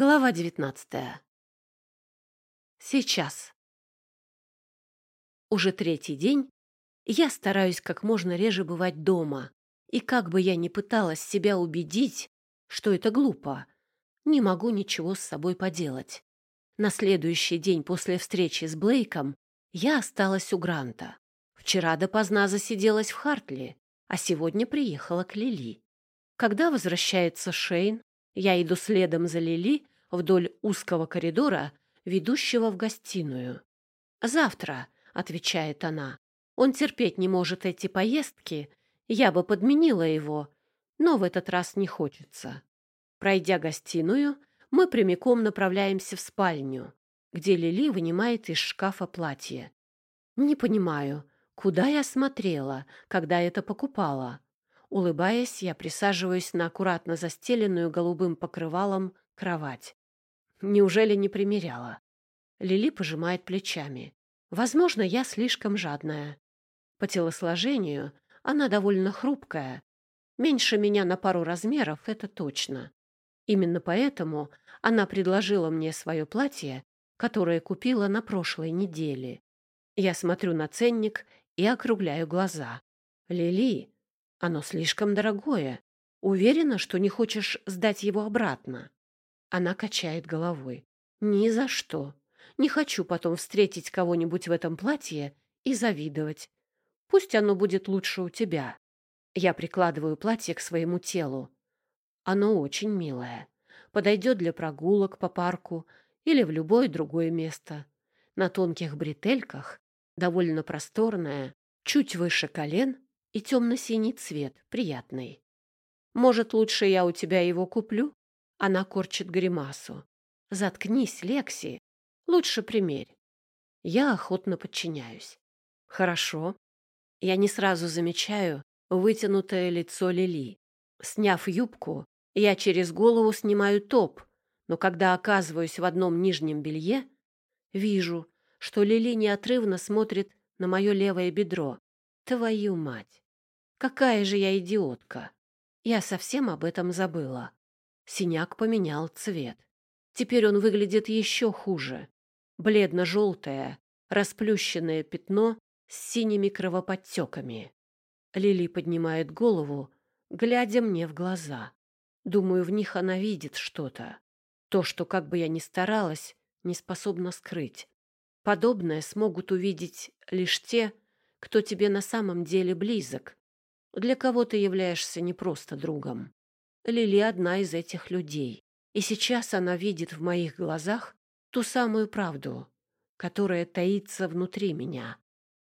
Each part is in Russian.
Глава девятнадцатая. Сейчас. Уже третий день я стараюсь как можно реже бывать дома, и как бы я ни пыталась себя убедить, что это глупо, не могу ничего с собой поделать. На следующий день после встречи с Блейком я осталась у Гранта. Вчера допоздна засиделась в Хартли, а сегодня приехала к Лили. Когда возвращается Шейн, я иду следом за Лили вдоль узкого коридора, ведущего в гостиную. «Завтра», — отвечает она. «Он терпеть не может эти поездки. Я бы подменила его, но в этот раз не хочется». Пройдя гостиную, мы прямиком направляемся в спальню, где Лили вынимает из шкафа платье. Не понимаю, куда я смотрела, когда это покупала. Улыбаясь, я присаживаюсь на аккуратно застеленную голубым покрывалом кровать. Неужели не примеряла? Лили пожимает плечами. Возможно, я слишком жадная. По телосложению она довольно хрупкая. Меньше меня на пару размеров, это точно. Именно поэтому она предложила мне свое платье, которое купила на прошлой неделе. Я смотрю на ценник и округляю глаза. «Лили, оно слишком дорогое. Уверена, что не хочешь сдать его обратно?» Она качает головой. «Ни за что. Не хочу потом встретить кого-нибудь в этом платье и завидовать. Пусть оно будет лучше у тебя». Я прикладываю платье к своему телу. Оно очень милое. Подойдет для прогулок по парку или в любое другое место. На тонких бретельках, довольно просторное, чуть выше колен и темно-синий цвет, приятный. Может, лучше я у тебя его куплю? Она корчит гримасу. Заткнись, Лекси. Лучше примерь. Я охотно подчиняюсь. Хорошо. Я не сразу замечаю вытянутое лицо Лили. Сняв юбку, я через голову снимаю топ, но когда оказываюсь в одном нижнем белье, вижу, что Лили неотрывно смотрит на мое левое бедро. Твою мать! Какая же я идиотка! Я совсем об этом забыла. Синяк поменял цвет. Теперь он выглядит еще хуже. Бледно-желтое, расплющенное пятно с синими кровоподтеками. Лили поднимает голову, глядя мне в глаза. Думаю, в них она видит что-то. То, что, как бы я ни старалась, не способна скрыть. Подобное смогут увидеть лишь те, кто тебе на самом деле близок, для кого ты являешься не просто другом. Лили одна из этих людей, и сейчас она видит в моих глазах ту самую правду, которая таится внутри меня.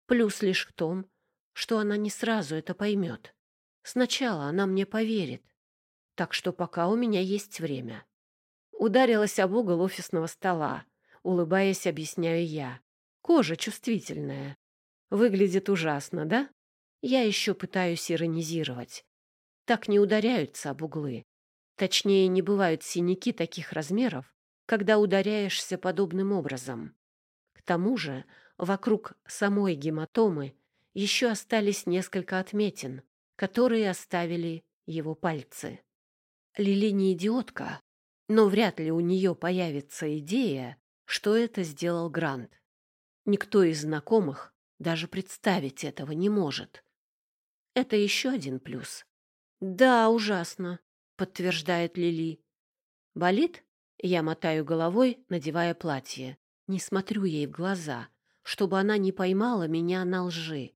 Плюс лишь в том, что она не сразу это поймет. Сначала она мне поверит, так что пока у меня есть время. Ударилась об угол офисного стола, улыбаясь, объясняю я. Кожа чувствительная, Выглядит ужасно, да? Я еще пытаюсь иронизировать. Так не ударяются об углы. Точнее, не бывают синяки таких размеров, когда ударяешься подобным образом. К тому же, вокруг самой гематомы еще остались несколько отметин, которые оставили его пальцы. Лили не идиотка, но вряд ли у нее появится идея, что это сделал Грант. Никто из знакомых даже представить этого не может. Это еще один плюс. Да, ужасно, подтверждает Лили. Болит? Я мотаю головой, надевая платье. Не смотрю ей в глаза, чтобы она не поймала меня на лжи.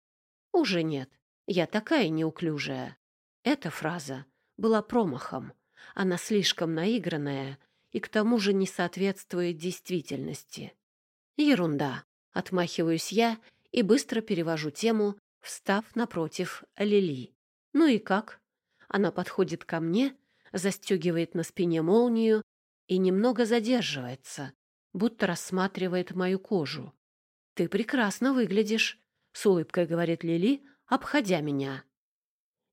Уже нет. Я такая неуклюжая. Эта фраза была промахом. Она слишком наигранная и к тому же не соответствует действительности. Ерунда. Отмахиваюсь я и быстро перевожу тему, встав напротив Лили. «Ну и как?» Она подходит ко мне, застегивает на спине молнию и немного задерживается, будто рассматривает мою кожу. «Ты прекрасно выглядишь», — с улыбкой говорит Лили, обходя меня.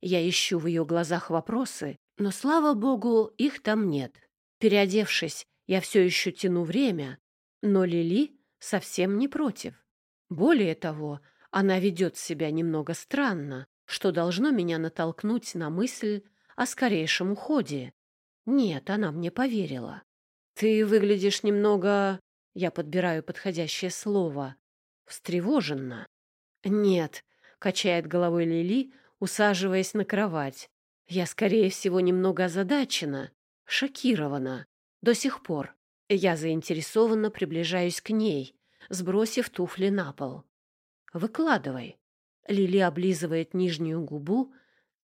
Я ищу в ее глазах вопросы, но, слава богу, их там нет. Переодевшись, я все еще тяну время, но Лили совсем не против. Более того, она ведет себя немного странно, что должно меня натолкнуть на мысль о скорейшем уходе. Нет, она мне поверила. Ты выглядишь немного... Я подбираю подходящее слово. Встревоженно. Нет, качает головой Лили, усаживаясь на кровать. Я, скорее всего, немного озадачена, шокирована. До сих пор. Я заинтересованно приближаюсь к ней, сбросив туфли на пол. «Выкладывай». Лили облизывает нижнюю губу,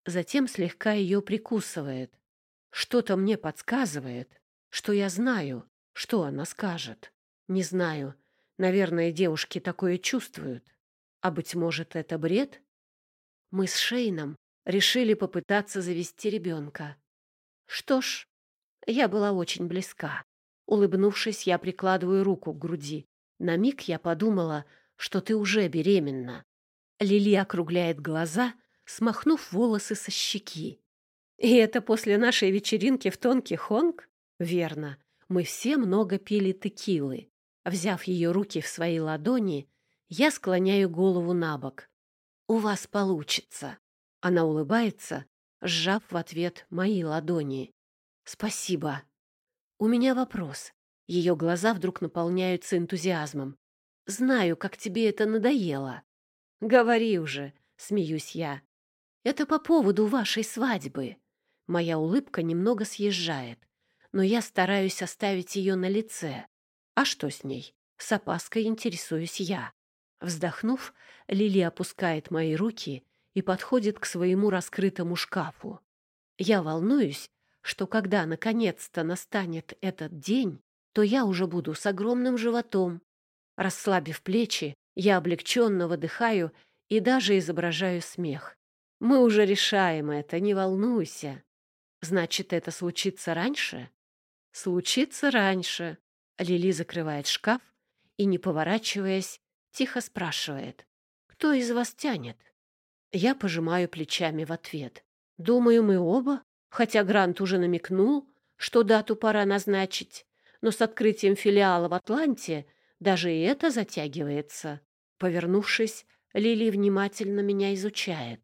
затем слегка ее прикусывает. Что-то мне подсказывает, что я знаю, что она скажет. Не знаю. Наверное, девушки такое чувствуют. А, быть может, это бред? Мы с Шейном решили попытаться завести ребенка. Что ж, я была очень близка. Улыбнувшись, я прикладываю руку к груди. На миг я подумала, что ты уже беременна. Лили округляет глаза, смахнув волосы со щеки. И это после нашей вечеринки в Тонкий Хонг? Верно. Мы все много пили текилы. Взяв ее руки в свои ладони, я склоняю голову на бок. «У вас получится». Она улыбается, сжав в ответ мои ладони. «Спасибо». «У меня вопрос». Ее глаза вдруг наполняются энтузиазмом. Знаю, как тебе это надоело. Говори уже, смеюсь я. Это по поводу вашей свадьбы. Моя улыбка немного съезжает, но я стараюсь оставить ее на лице. А что с ней? С опаской интересуюсь я. Вздохнув, Лили опускает мои руки и подходит к своему раскрытому шкафу. Я волнуюсь, что когда наконец-то настанет этот день, то я уже буду с огромным животом, Расслабив плечи, я облегченно выдыхаю и даже изображаю смех. Мы уже решаем это, не волнуйся. Значит, это случится раньше? Случится раньше. Лили закрывает шкаф и, не поворачиваясь, тихо спрашивает. Кто из вас тянет? Я пожимаю плечами в ответ. Думаю, мы оба, хотя Грант уже намекнул, что дату пора назначить, но с открытием филиала в Атланте — даже и это затягивается. Повернувшись, Лили внимательно меня изучает.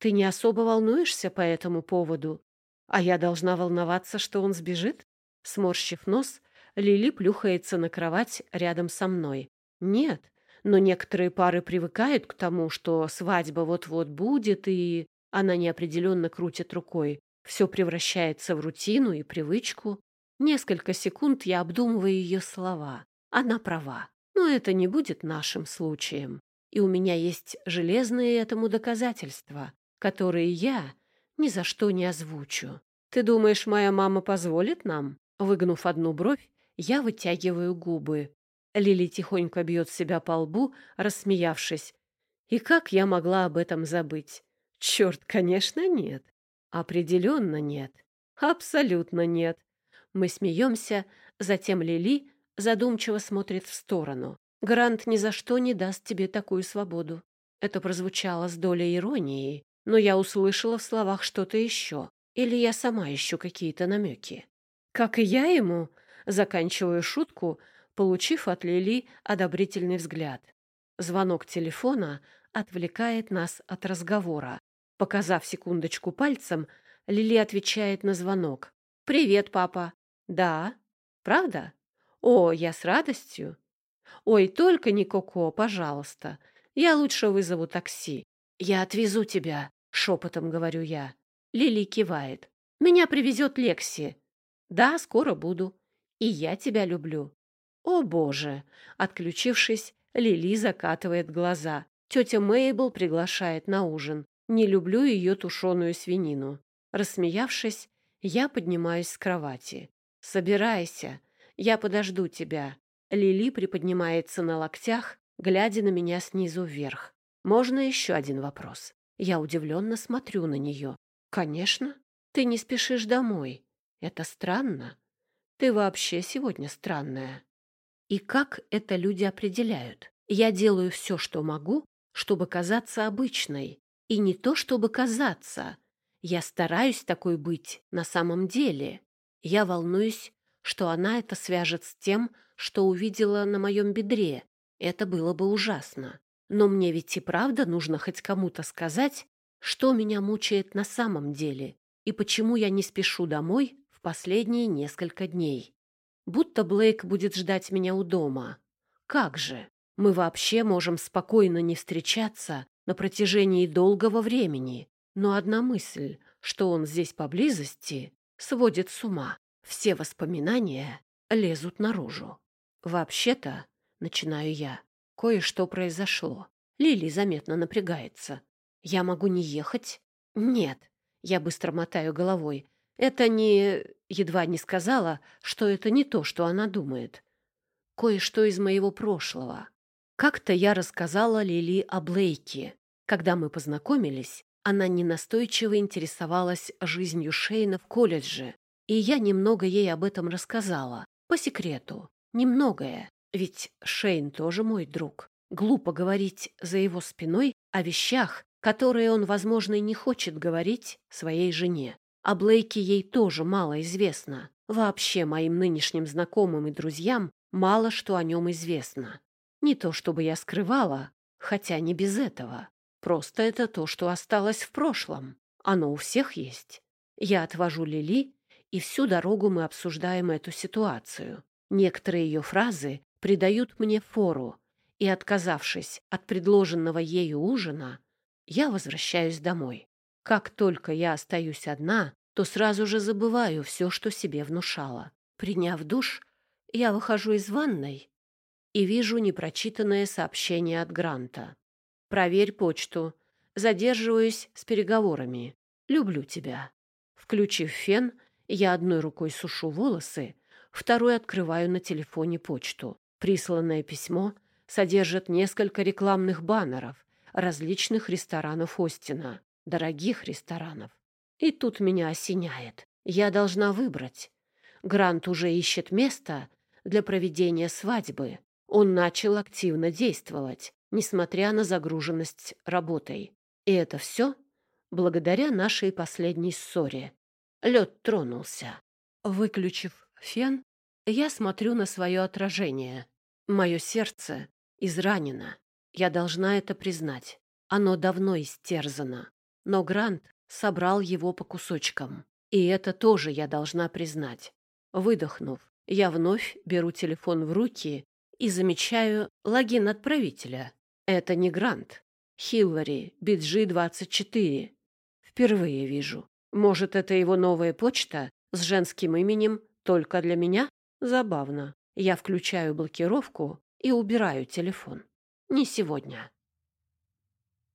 Ты не особо волнуешься по этому поводу? А я должна волноваться, что он сбежит? Сморщив нос, Лили плюхается на кровать рядом со мной. Нет, но некоторые пары привыкают к тому, что свадьба вот-вот будет, и... Она неопределенно крутит рукой. Все превращается в рутину и привычку. Несколько секунд я обдумываю ее слова. Она права, но это не будет нашим случаем. И у меня есть железные этому доказательства, которые я ни за что не озвучу. Ты думаешь, моя мама позволит нам? Выгнув одну бровь, я вытягиваю губы. Лили тихонько бьет себя по лбу, рассмеявшись. И как я могла об этом забыть? Черт, конечно, нет. Определенно нет. Абсолютно нет. Мы смеемся, затем Лили задумчиво смотрит в сторону. «Грант ни за что не даст тебе такую свободу». Это прозвучало с долей иронии, но я услышала в словах что-то еще. Или я сама ищу какие-то намеки. Как и я ему, заканчиваю шутку, получив от Лили одобрительный взгляд. Звонок телефона отвлекает нас от разговора. Показав секундочку пальцем, Лили отвечает на звонок. «Привет, папа». «Да». «Правда?» О, я с радостью. Ой, только не Коко, пожалуйста. Я лучше вызову такси. Я отвезу тебя, шепотом говорю я. Лили кивает. Меня привезет Лекси. Да, скоро буду. И я тебя люблю. О, боже! Отключившись, Лили закатывает глаза. Тетя Мейбл приглашает на ужин. Не люблю ее тушеную свинину. Рассмеявшись, я поднимаюсь с кровати. «Собирайся, я подожду тебя». Лили приподнимается на локтях, глядя на меня снизу вверх. «Можно еще один вопрос?» Я удивленно смотрю на нее. «Конечно. Ты не спешишь домой. Это странно. Ты вообще сегодня странная». И как это люди определяют? Я делаю все, что могу, чтобы казаться обычной. И не то, чтобы казаться. Я стараюсь такой быть на самом деле. Я волнуюсь что она это свяжет с тем, что увидела на моем бедре. Это было бы ужасно. Но мне ведь и правда нужно хоть кому-то сказать, что меня мучает на самом деле и почему я не спешу домой в последние несколько дней. Будто Блейк будет ждать меня у дома. Как же? Мы вообще можем спокойно не встречаться на протяжении долгого времени. Но одна мысль, что он здесь поблизости, сводит с ума. Все воспоминания лезут наружу. Вообще-то, начинаю я, кое-что произошло. Лили заметно напрягается. Я могу не ехать? Нет. Я быстро мотаю головой. Это не... Едва не сказала, что это не то, что она думает. Кое-что из моего прошлого. Как-то я рассказала Лили о Блейке. Когда мы познакомились, она ненастойчиво интересовалась жизнью Шейна в колледже, и я немного ей об этом рассказала, по секрету. Немногое, ведь Шейн тоже мой друг. Глупо говорить за его спиной о вещах, которые он, возможно, и не хочет говорить своей жене. О Блейке ей тоже мало известно. Вообще моим нынешним знакомым и друзьям мало что о нем известно. Не то чтобы я скрывала, хотя не без этого. Просто это то, что осталось в прошлом. Оно у всех есть. Я отвожу Лили, и всю дорогу мы обсуждаем эту ситуацию. Некоторые ее фразы придают мне фору, и, отказавшись от предложенного ею ужина, я возвращаюсь домой. Как только я остаюсь одна, то сразу же забываю все, что себе внушала. Приняв душ, я выхожу из ванной и вижу непрочитанное сообщение от Гранта. «Проверь почту. Задерживаюсь с переговорами. Люблю тебя». Включив фен, я одной рукой сушу волосы, второй открываю на телефоне почту. Присланное письмо содержит несколько рекламных баннеров различных ресторанов Остина, дорогих ресторанов. И тут меня осеняет. Я должна выбрать. Грант уже ищет место для проведения свадьбы. Он начал активно действовать, несмотря на загруженность работой. И это все благодаря нашей последней ссоре. Лед тронулся. Выключив фен, я смотрю на свое отражение. Мое сердце изранено. Я должна это признать. Оно давно истерзано. Но Грант собрал его по кусочкам. И это тоже я должна признать. Выдохнув, я вновь беру телефон в руки и замечаю логин отправителя. Это не Грант. Хиллари, BG24. Впервые вижу. Может, это его новая почта с женским именем только для меня? Забавно. Я включаю блокировку и убираю телефон. Не сегодня.